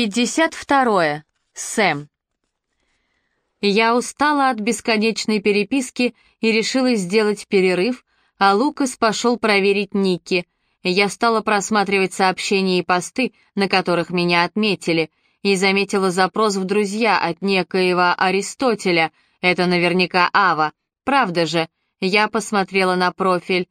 52. Сэм. Я устала от бесконечной переписки и решила сделать перерыв, а Лукас пошел проверить Ники. Я стала просматривать сообщения и посты, на которых меня отметили, и заметила запрос в друзья от некоего Аристотеля. Это наверняка Ава. Правда же? Я посмотрела на профиль.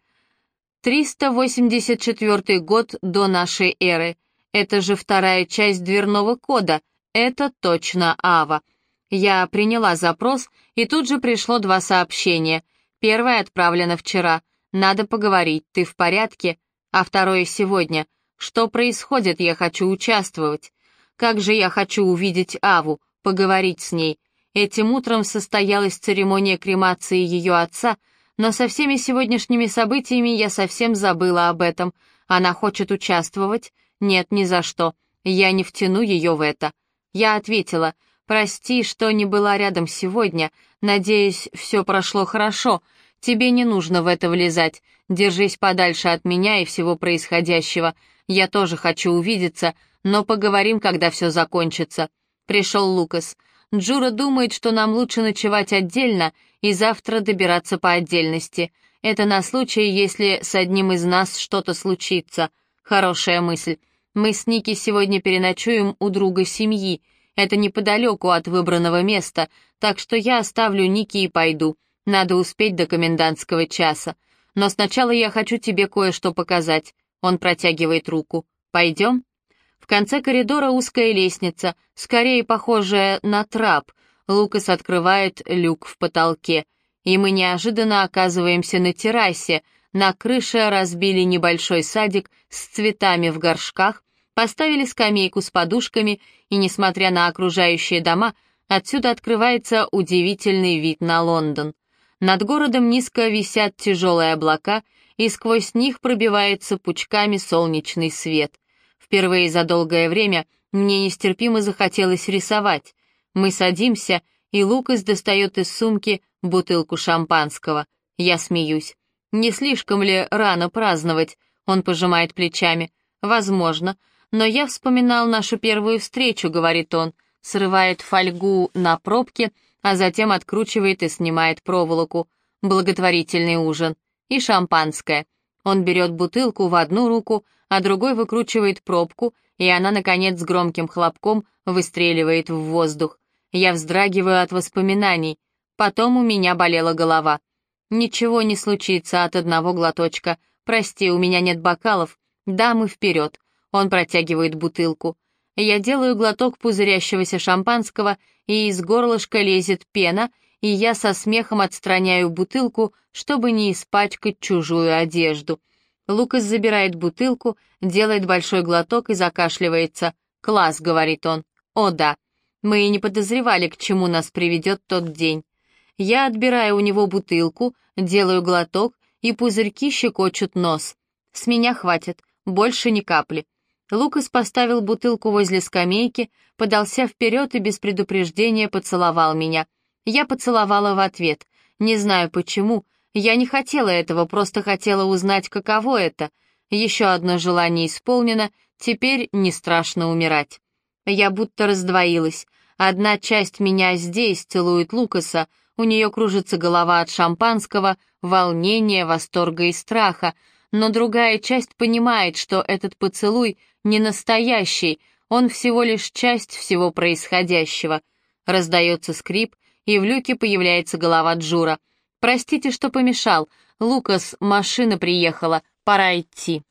384 год до нашей эры — это же вторая часть дверного кода. Это точно Ава. Я приняла запрос, и тут же пришло два сообщения. Первое отправлено вчера. Надо поговорить, ты в порядке? А второе сегодня. Что происходит, я хочу участвовать. Как же я хочу увидеть Аву, поговорить с ней. Этим утром состоялась церемония кремации ее отца, но со всеми сегодняшними событиями я совсем забыла об этом. Она хочет участвовать, «Нет, ни за что. Я не втяну ее в это». Я ответила, «Прости, что не была рядом сегодня. Надеюсь, все прошло хорошо. Тебе не нужно в это влезать. Держись подальше от меня и всего происходящего. Я тоже хочу увидеться, но поговорим, когда все закончится». Пришел Лукас. Джура думает, что нам лучше ночевать отдельно и завтра добираться по отдельности. Это на случай, если с одним из нас что-то случится. Хорошая мысль. Мы с Ники сегодня переночуем у друга семьи. Это неподалеку от выбранного места, так что я оставлю Ники и пойду. Надо успеть до комендантского часа. Но сначала я хочу тебе кое-что показать. Он протягивает руку. Пойдем? В конце коридора узкая лестница, скорее похожая на трап. Лукас открывает люк в потолке. И мы неожиданно оказываемся на террасе — на крыше разбили небольшой садик с цветами в горшках, поставили скамейку с подушками, и, несмотря на окружающие дома, отсюда открывается удивительный вид на Лондон. Над городом низко висят тяжелые облака, и сквозь них пробивается пучками солнечный свет. Впервые за долгое время мне нестерпимо захотелось рисовать. Мы садимся, и Лукас достает из сумки бутылку шампанского. Я смеюсь. Не слишком ли рано праздновать? Он пожимает плечами. Возможно. Но я вспоминал нашу первую встречу, говорит он. Срывает фольгу на пробке, а затем откручивает и снимает проволоку. Благотворительный ужин. И шампанское. Он берет бутылку в одну руку, а другой выкручивает пробку, и она, наконец, с громким хлопком выстреливает в воздух. Я вздрагиваю от воспоминаний. Потом у меня болела голова. «Ничего не случится от одного глоточка. Прости, у меня нет бокалов. Да, мы вперед». Он протягивает бутылку. Я делаю глоток пузырящегося шампанского, и из горлышка лезет пена, и я со смехом отстраняю бутылку, чтобы не испачкать чужую одежду. Лукас забирает бутылку, делает большой глоток и закашливается. «Класс», — говорит он. «О, да. Мы и не подозревали, к чему нас приведет тот день». Я отбираю у него бутылку, делаю глоток, и пузырьки щекочут нос. С меня хватит, больше ни капли. Лукас поставил бутылку возле скамейки, подался вперед и без предупреждения поцеловал меня. Я поцеловала в ответ. Не знаю почему. Я не хотела этого, просто хотела узнать, каково это. Еще одно желание исполнено, теперь не страшно умирать. Я будто раздвоилась. Одна часть меня здесь целует Лукаса, у нее кружится голова от шампанского, волнения, восторга и страха, но другая часть понимает, что этот поцелуй не настоящий, он всего лишь часть всего происходящего. Раздается скрип, и в люке появляется голова Джура. «Простите, что помешал. Лукас, машина приехала, пора идти».